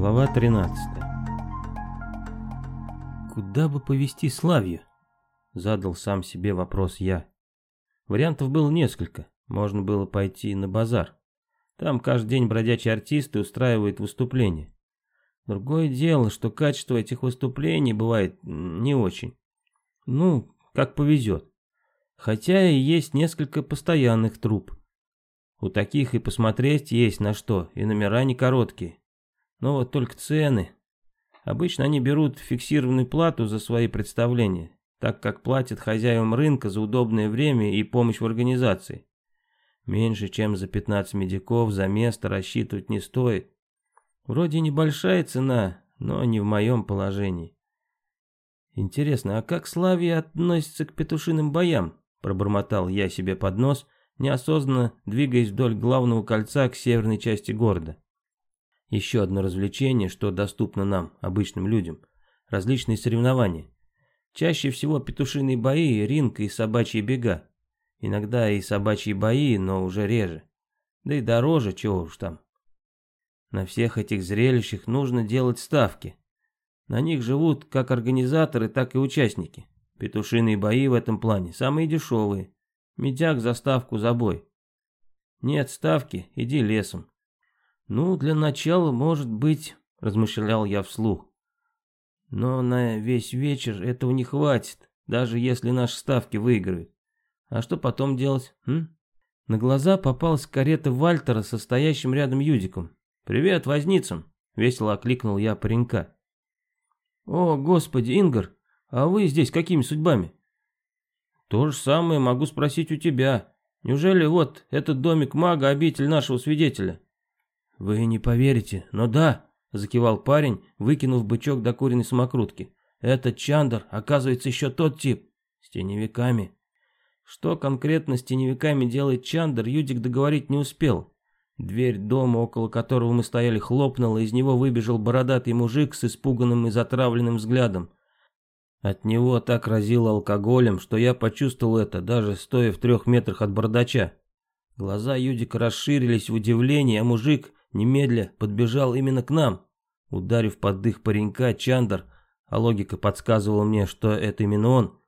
Глава 13 «Куда бы повести Славью?» — задал сам себе вопрос я. Вариантов было несколько. Можно было пойти на базар. Там каждый день бродячие артисты устраивают выступления. Другое дело, что качество этих выступлений бывает не очень. Ну, как повезет. Хотя и есть несколько постоянных труп. У таких и посмотреть есть на что, и номера не короткие. Но вот только цены. Обычно они берут фиксированную плату за свои представления, так как платят хозяевам рынка за удобное время и помощь в организации. Меньше, чем за 15 медиков за место рассчитывать не стоит. Вроде небольшая цена, но не в моем положении. Интересно, а как Славия относится к петушиным боям? Пробормотал я себе под нос, неосознанно двигаясь вдоль главного кольца к северной части города. Еще одно развлечение, что доступно нам, обычным людям. Различные соревнования. Чаще всего петушиные бои, ринг и собачьи бега. Иногда и собачьи бои, но уже реже. Да и дороже, чего уж там. На всех этих зрелищах нужно делать ставки. На них живут как организаторы, так и участники. Петушиные бои в этом плане самые дешевые. Медяк за ставку за бой. Нет ставки, иди лесом. «Ну, для начала, может быть», — размышлял я вслух. «Но на весь вечер этого не хватит, даже если наши ставки выиграют. А что потом делать, м?» На глаза попалась карета Вальтера со стоящим рядом Юдиком. «Привет, возницам!» — весело окликнул я паренька. «О, господи, Ингар, а вы здесь какими судьбами?» «То же самое могу спросить у тебя. Неужели вот этот домик мага обитель нашего свидетеля?» «Вы не поверите, но да», — закивал парень, выкинув бычок до куриной самокрутки. «Этот Чандр, оказывается, еще тот тип, с теневиками». Что конкретно с теневиками делает Чандр, Юдик договорить не успел. Дверь дома, около которого мы стояли, хлопнула, из него выбежал бородатый мужик с испуганным и затравленным взглядом. От него так разило алкоголем, что я почувствовал это, даже стоя в трех метрах от бардача. Глаза Юдика расширились в удивлении, а мужик немедля подбежал именно к нам. Ударив под дых паренька, Чандр, а логика подсказывала мне, что это именно он,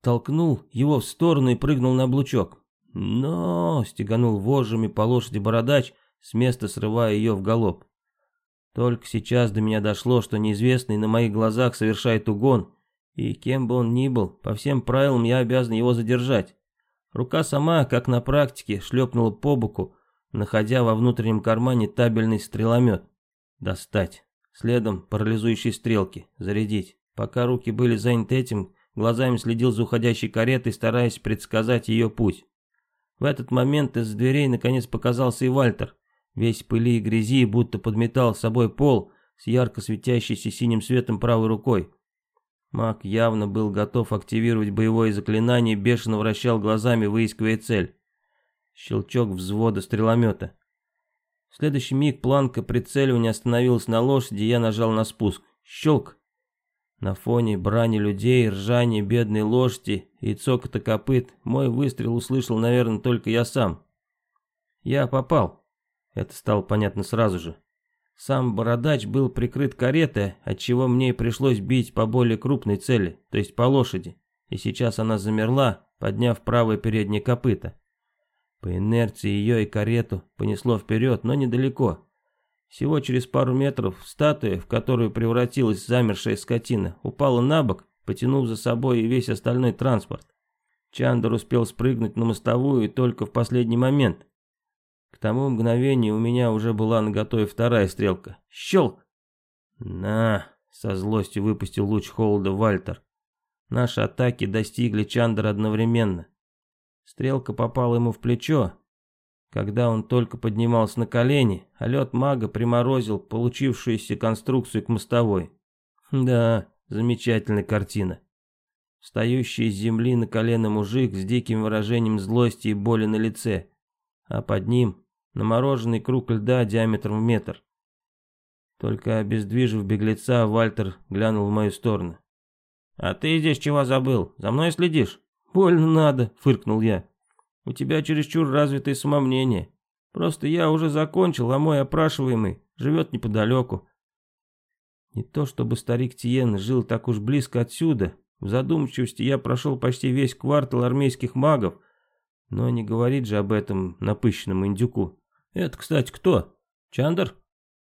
толкнул его в сторону и прыгнул на облучок. Но стеганул вожжами по лошади бородач, с места срывая ее в галоп. Только сейчас до меня дошло, что неизвестный на моих глазах совершает угон, и кем бы он ни был, по всем правилам я обязан его задержать. Рука сама, как на практике, шлепнула по боку, находя во внутреннем кармане табельный стреломет. Достать. Следом парализующие стрелки. Зарядить. Пока руки были заняты этим, глазами следил за уходящей каретой, стараясь предсказать ее путь. В этот момент из дверей наконец показался и Вальтер. Весь пыли и грязи, будто подметал с собой пол с ярко светящейся синим светом правой рукой. Маг явно был готов активировать боевое заклинание, бешено вращал глазами, выискивая цель. Щелчок взвода стреломета. В следующий миг планка прицеливания остановилась на лошади, я нажал на спуск. Щелк! На фоне брани людей, ржания бедной лошади и цокота копыт мой выстрел услышал, наверное, только я сам. Я попал. Это стало понятно сразу же. Сам бородач был прикрыт каретой, отчего мне пришлось бить по более крупной цели, то есть по лошади. И сейчас она замерла, подняв правое переднее копыто. По инерции ее и карету понесло вперед, но недалеко. Всего через пару метров статуя, в которую превратилась замершая скотина, упала на бок, потянув за собой и весь остальной транспорт. Чандер успел спрыгнуть на мостовую только в последний момент. К тому мгновению у меня уже была наготове вторая стрелка. Щелк! На! Со злостью выпустил луч холода Вальтер. Наши атаки достигли Чандера одновременно. Стрелка попала ему в плечо, когда он только поднимался на колени, а лед мага приморозил получившуюся конструкцию к мостовой. Да, замечательная картина. Встающий из земли на колено мужик с диким выражением злости и боли на лице, а под ним намороженный круг льда диаметром в метр. Только обездвижив беглеца, Вальтер глянул в мою сторону. «А ты здесь чего забыл? За мной следишь?» «Больно надо», — фыркнул я. «У тебя чересчур развитое самомнение. Просто я уже закончил, а мой опрашиваемый живет неподалеку. Не то чтобы старик Тиен жил так уж близко отсюда. В задумчивости я прошел почти весь квартал армейских магов, но не говорит же об этом напыщенному индюку. Это, кстати, кто? Чандр?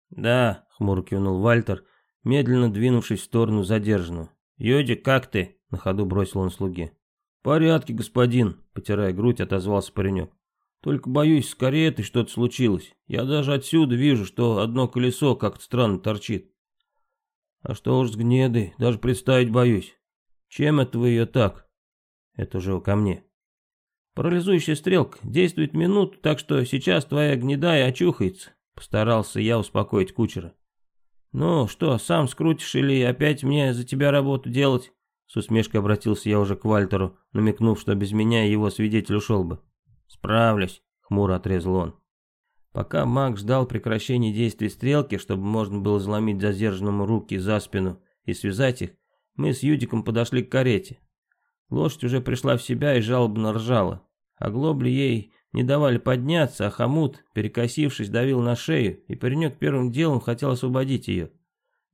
Да, хмуро кивнул Вальтер, медленно двинувшись в сторону задержанного. Йодик, как ты? На ходу бросил он слуге. «В порядке, господин», — потирая грудь, отозвался паренек. «Только боюсь, с каретой что-то случилось. Я даже отсюда вижу, что одно колесо как-то странно торчит». «А что уж с гнедой, даже представить боюсь. Чем это вы ее так?» «Это уже ко мне». «Парализующая стрелка действует минуту, так что сейчас твоя гнедая очухается», — постарался я успокоить кучера. «Ну что, сам скрутишь или опять мне за тебя работу делать?» С усмешкой обратился я уже к Вальтеру, намекнув, что без меня его свидетель ушел бы. «Справлюсь», — хмуро отрезал он. Пока маг ждал прекращения действий стрелки, чтобы можно было заломить задержанному руки за спину и связать их, мы с Юдиком подошли к карете. Лошадь уже пришла в себя и жалобно ржала. А глобли ей не давали подняться, а хомут, перекосившись, давил на шею, и паренек первым делом хотел освободить ее.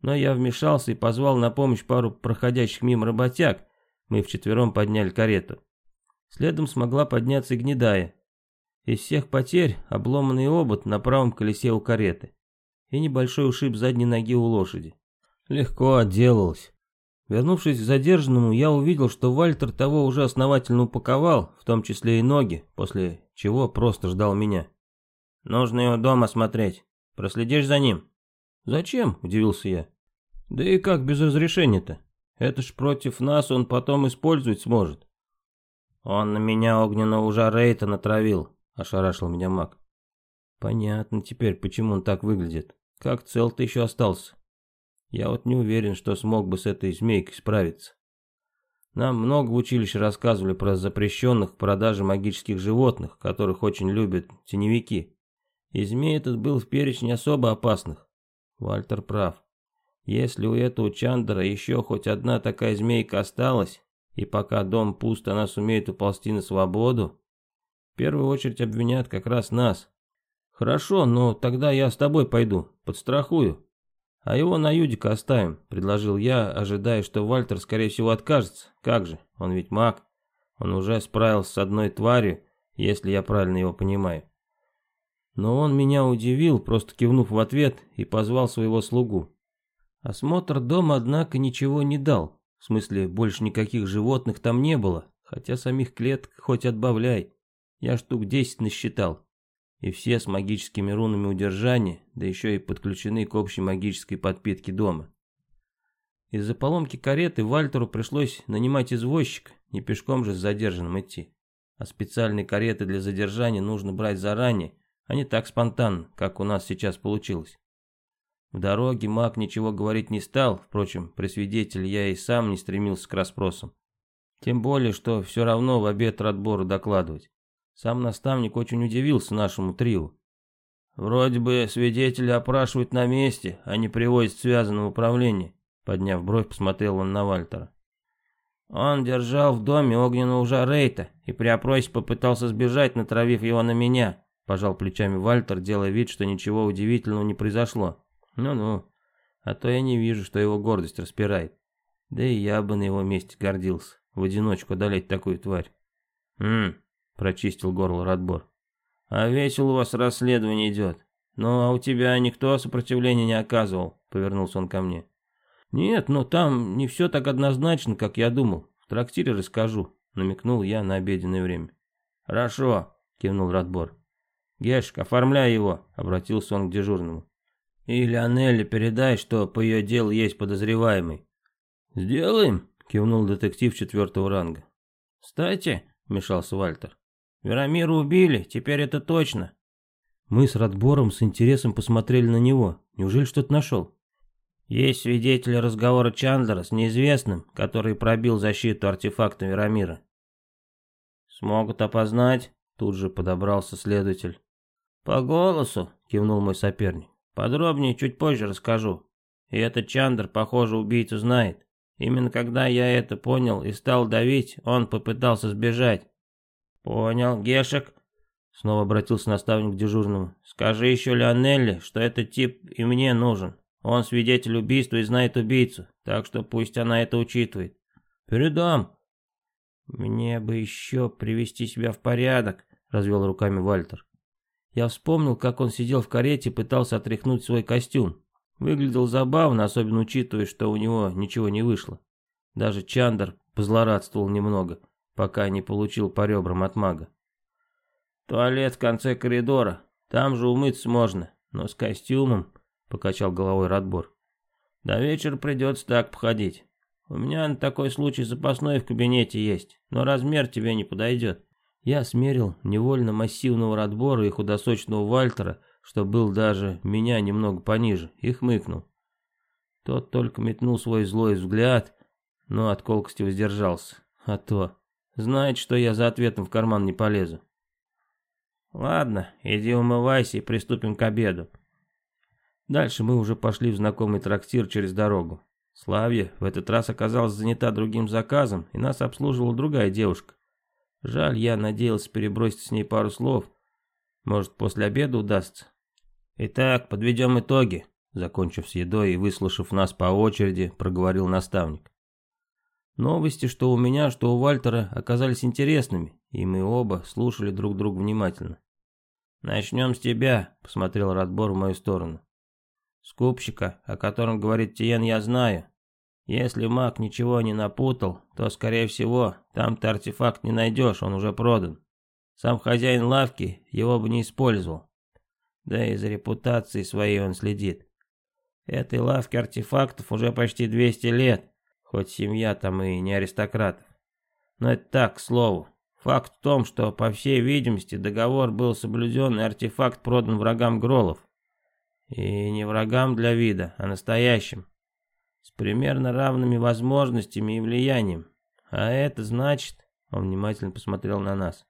Но я вмешался и позвал на помощь пару проходящих мимо работяг. Мы вчетвером подняли карету. Следом смогла подняться и гнедая. Из всех потерь обломанный обод на правом колесе у кареты. И небольшой ушиб задней ноги у лошади. Легко отделалась. Вернувшись к задержанному, я увидел, что Вальтер того уже основательно упаковал, в том числе и ноги, после чего просто ждал меня. «Нужно его дома смотреть. Проследишь за ним?» «Зачем?» – удивился я. Да и как без разрешения-то? Это ж против нас он потом использовать сможет. Он на меня огненного уже Рейта натравил, ошарашил меня маг. Понятно теперь, почему он так выглядит. Как цел ты еще остался? Я вот не уверен, что смог бы с этой змейкой справиться. Нам много в училище рассказывали про запрещенных в продаже магических животных, которых очень любят теневики. И змей этот был в перечне особо опасных. Вальтер прав. Если у этого Чандра еще хоть одна такая змейка осталась, и пока дом пуст, она сумеет уползти на свободу, в первую очередь обвинят как раз нас. Хорошо, но тогда я с тобой пойду, подстрахую. А его на Юдика оставим, предложил я, ожидая, что Вальтер скорее всего откажется. Как же, он ведь маг. Он уже справился с одной тварью, если я правильно его понимаю. Но он меня удивил, просто кивнув в ответ и позвал своего слугу. Осмотр дома, однако, ничего не дал. В смысле, больше никаких животных там не было, хотя самих клеток хоть отбавляй. Я штук десять насчитал. И все с магическими рунами удержания, да еще и подключены к общей магической подпитке дома. Из-за поломки кареты Вальтеру пришлось нанимать извозчика, не пешком же с задержанным идти. А специальные кареты для задержания нужно брать заранее, а не так спонтанно, как у нас сейчас получилось. В дороге маг ничего говорить не стал, впрочем, при свидетеле я и сам не стремился к расспросам. Тем более, что все равно в обед отбора докладывать. Сам наставник очень удивился нашему трио. «Вроде бы свидетеля опрашивают на месте, а не привозят в связанном управлении», подняв бровь, посмотрел он на Вальтера. Он держал в доме огненного жарейта и при опросе попытался сбежать, натравив его на меня, пожал плечами Вальтер, делая вид, что ничего удивительного не произошло. Ну-ну, а то я не вижу, что его гордость распирает. Да и я бы на его месте гордился, в одиночку одолеть такую тварь. «Хм», — прочистил горло Радбор. «А весело у вас расследование идет. Ну, а у тебя никто сопротивления не оказывал», — повернулся он ко мне. «Нет, но там не все так однозначно, как я думал. В трактире расскажу», — намекнул я на обеденное время. «Хорошо», — кивнул Радбор. «Гешек, оформляй его», — обратился он к дежурному. И Леонелле передай, что по ее делу есть подозреваемый. Сделаем, кивнул детектив четвертого ранга. Кстати, вмешался Вальтер. Верамира убили, теперь это точно. Мы с Радбором с интересом посмотрели на него. Неужели что-то нашел? Есть свидетели разговора Чандлера с неизвестным, который пробил защиту артефакта Верамира. Смогут опознать, тут же подобрался следователь. По голосу, кивнул мой соперник. Подробнее чуть позже расскажу. И этот Чандр, похоже, убийцу знает. Именно когда я это понял и стал давить, он попытался сбежать. Понял, Гешек? Снова обратился наставник к дежурному. Скажи еще Леонелли, что этот тип и мне нужен. Он свидетель убийства и знает убийцу, так что пусть она это учитывает. Передам. Мне бы еще привести себя в порядок, развел руками Вальтер. Я вспомнил, как он сидел в карете и пытался отряхнуть свой костюм. Выглядел забавно, особенно учитывая, что у него ничего не вышло. Даже Чандер позлорадствовал немного, пока не получил по ребрам от мага. «Туалет в конце коридора. Там же умыться можно, но с костюмом», — покачал головой Радбор. «До вечера придется так походить. У меня на такой случай запасной в кабинете есть, но размер тебе не подойдет». Я смерил невольно массивного Радбора и худосочного Вальтера, что был даже меня немного пониже, и хмыкнул. Тот только метнул свой злой взгляд, но от колкости воздержался. А то, знает, что я за ответом в карман не полезу. Ладно, иди умывайся и приступим к обеду. Дальше мы уже пошли в знакомый трактир через дорогу. Славья в этот раз оказалась занята другим заказом, и нас обслуживала другая девушка. Жаль, я надеялся перебросить с ней пару слов. Может, после обеда удастся. Итак, подведем итоги. Закончив с едой и выслушав нас по очереди, проговорил наставник. Новости, что у меня, что у Вальтера, оказались интересными, и мы оба слушали друг друга внимательно. «Начнем с тебя», — посмотрел Радбор в мою сторону. «Скупщика, о котором говорит Тиен, я знаю. Если маг ничего не напутал, то, скорее всего, там ты артефакт не найдешь, он уже продан. Сам хозяин лавки его бы не использовал. Да и за репутацией своей он следит. Этой лавке артефактов уже почти 200 лет, хоть семья там и не аристократов. Но это так, к слову. Факт в том, что, по всей видимости, договор был соблюден и артефакт продан врагам Гролов. И не врагам для вида, а настоящим с примерно равными возможностями и влиянием. А это значит, он внимательно посмотрел на нас,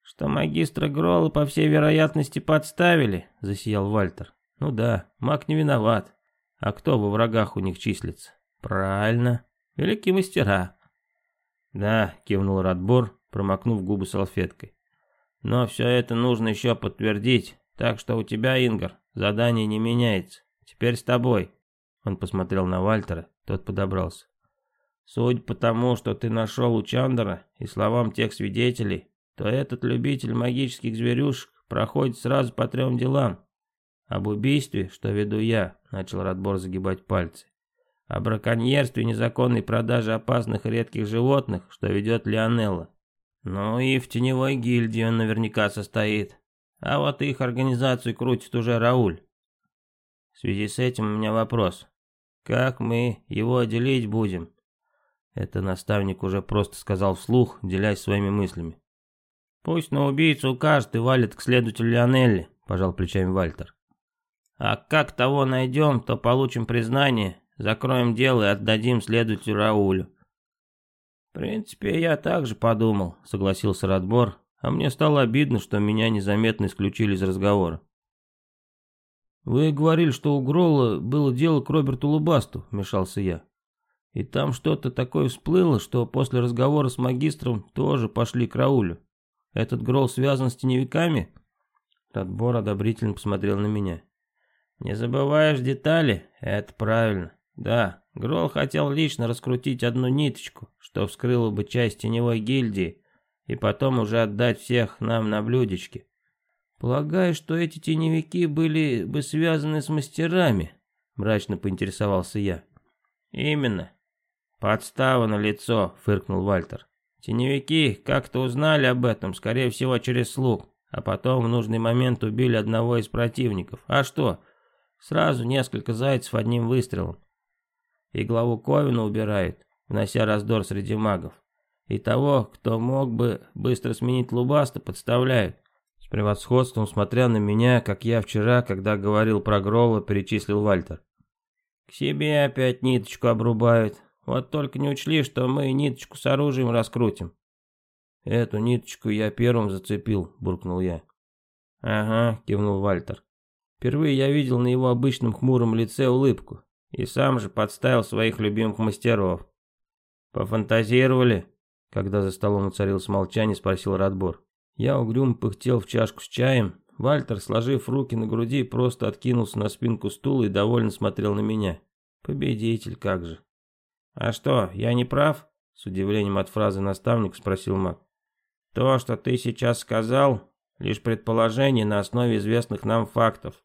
что магистра Гролла по всей вероятности подставили, засиял Вальтер. Ну да, маг не виноват. А кто во врагах у них числится? Правильно, великие мастера. Да, кивнул Радбор, промокнув губы салфеткой. Но все это нужно еще подтвердить, так что у тебя, Ингар, задание не меняется. Теперь с тобой. Он посмотрел на Вальтера, тот подобрался. Судя по тому, что ты нашел у Чандера и словам тех свидетелей, то этот любитель магических зверюшек проходит сразу по трем делам. Об убийстве, что веду я, начал Радбор загибать пальцы. О браконьерстве и незаконной продаже опасных редких животных, что ведет Лионелла. Ну и в теневой гильдии он наверняка состоит. А вот их организацию крутит уже Рауль. В связи с этим у меня вопрос. Как мы его отделить будем? Это наставник уже просто сказал вслух, делясь своими мыслями. Пусть на убийцу укажет и валит к следователю Лионелли, пожал плечами Вальтер. А как того найдем, то получим признание, закроем дело и отдадим следователю Раулю. В принципе, я также подумал, согласился Радбор, а мне стало обидно, что меня незаметно исключили из разговора. «Вы говорили, что у Гролла было дело к Роберту Лубасту», — вмешался я. «И там что-то такое всплыло, что после разговора с магистром тоже пошли к Раулю. Этот Гролл связан с теневиками?» Радбор одобрительно посмотрел на меня. «Не забываешь детали? Это правильно. Да, Гролл хотел лично раскрутить одну ниточку, что вскрыло бы часть теневой гильдии, и потом уже отдать всех нам на блюдечке. «Полагаю, что эти теневики были бы связаны с мастерами», — мрачно поинтересовался я. «Именно. Подстава на лицо», — фыркнул Вальтер. «Теневики как-то узнали об этом, скорее всего, через слух, а потом в нужный момент убили одного из противников. А что? Сразу несколько зайцев одним выстрелом. И главу Ковина убирают, внося раздор среди магов. И того, кто мог бы быстро сменить Лубаста, подставляют превосходством, смотря на меня, как я вчера, когда говорил про Грова, перечислил Вальтер. К себе опять ниточку обрубают. Вот только не учли, что мы ниточку с оружием раскрутим. Эту ниточку я первым зацепил, буркнул я. Ага, кивнул Вальтер. Впервые я видел на его обычном хмуром лице улыбку. И сам же подставил своих любимых мастеров. Пофантазировали? Когда за столом уцарилось молчание, спросил Радбор. Я угрюм пыхтел в чашку с чаем, Вальтер, сложив руки на груди, просто откинулся на спинку стула и довольно смотрел на меня. Победитель, как же. «А что, я не прав?» С удивлением от фразы наставник спросил маг. «То, что ты сейчас сказал, лишь предположение на основе известных нам фактов».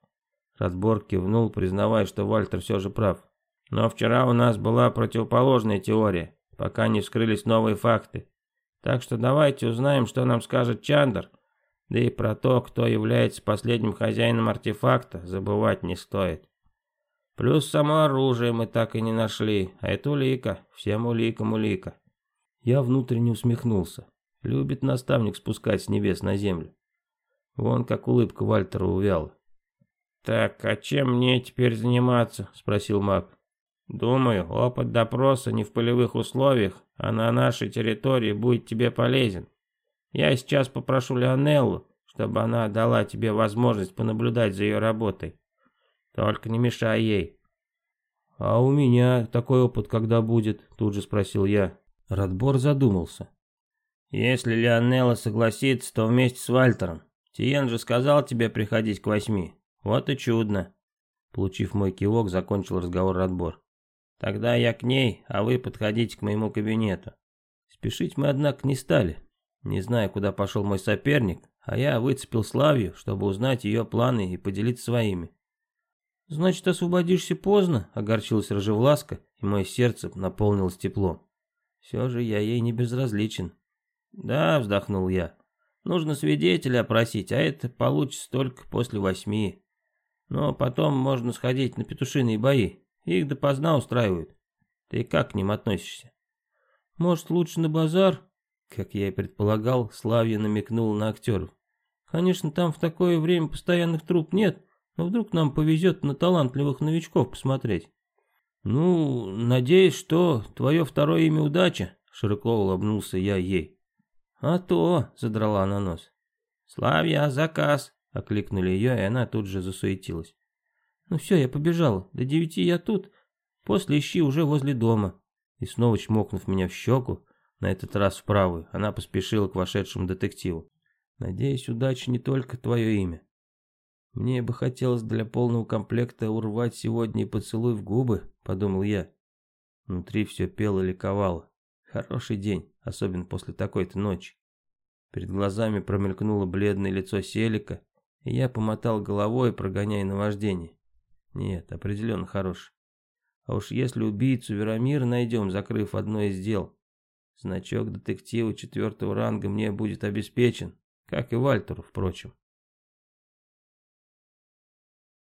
Радбор кивнул, признавая, что Вальтер все же прав. «Но вчера у нас была противоположная теория, пока не вскрылись новые факты. Так что давайте узнаем, что нам скажет Чандр, да и про то, кто является последним хозяином артефакта, забывать не стоит. Плюс само оружие мы так и не нашли, а это улика, всем уликам улика. Я внутренне усмехнулся. Любит наставник спускать с небес на землю. Вон как улыбка Вальтера увяла. «Так, а чем мне теперь заниматься?» — спросил маг. «Думаю, опыт допроса не в полевых условиях, а на нашей территории будет тебе полезен. Я сейчас попрошу Леонеллу, чтобы она дала тебе возможность понаблюдать за ее работой. Только не мешай ей. А у меня такой опыт когда будет? Тут же спросил я. Радбор задумался. Если Леонелла согласится, то вместе с Вальтером. Тиен же сказал тебе приходить к восьми. Вот и чудно. Получив мой кивок, закончил разговор Радбор. Тогда я к ней, а вы подходите к моему кабинету. Спешить мы, однако, не стали. Не знаю, куда пошел мой соперник, а я выцепил Славью, чтобы узнать ее планы и поделиться своими. «Значит, освободишься поздно?» — огорчилась Рожевласка, и мое сердце наполнилось теплом. Все же я ей не безразличен. «Да», — вздохнул я, — «нужно свидетеля опросить, а это получится только после восьми. Но потом можно сходить на петушиные бои, их допоздна устраивают. Ты как к ним относишься?» «Может, лучше на базар?» Как я и предполагал, Славья намекнул на актеров. «Конечно, там в такое время постоянных труп нет, но вдруг нам повезет на талантливых новичков посмотреть. Ну, надеюсь, что твое второе имя удача, широко улыбнулся я ей. А то, задрала она нос. Славья, заказ, окликнули ее, и она тут же засуетилась. Ну все, я побежала, до девяти я тут, после ищи уже возле дома. И снова чмокнув меня в щеку, на этот раз в правую, она поспешила к вошедшему детективу. Надеюсь, удача не только твое имя. Мне бы хотелось для полного комплекта урвать сегодня и поцелуй в губы, подумал я. Внутри все пело и ликовало. Хороший день, особенно после такой-то ночи. Перед глазами промелькнуло бледное лицо Селика, и я помотал головой, прогоняя наваждение. Нет, определенно хороший. А уж если убийцу Верамира найдем, закрыв одно из дел, значок детектива четвертого ранга мне будет обеспечен, как и Вальтеру, впрочем.